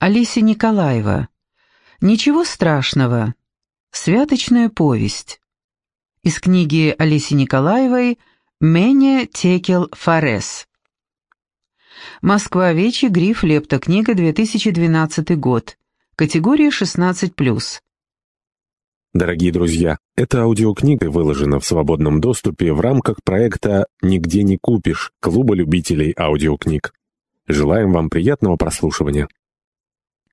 Олеся Николаева. Ничего страшного. Святочная повесть. Из книги Олеси Николаевой «Мене текел Фарес. Москва, Вечи, Гриф, Лепта, книга, 2012 год. Категория 16+. Дорогие друзья, эта аудиокнига выложена в свободном доступе в рамках проекта «Нигде не купишь» Клуба любителей аудиокниг. Желаем вам приятного прослушивания.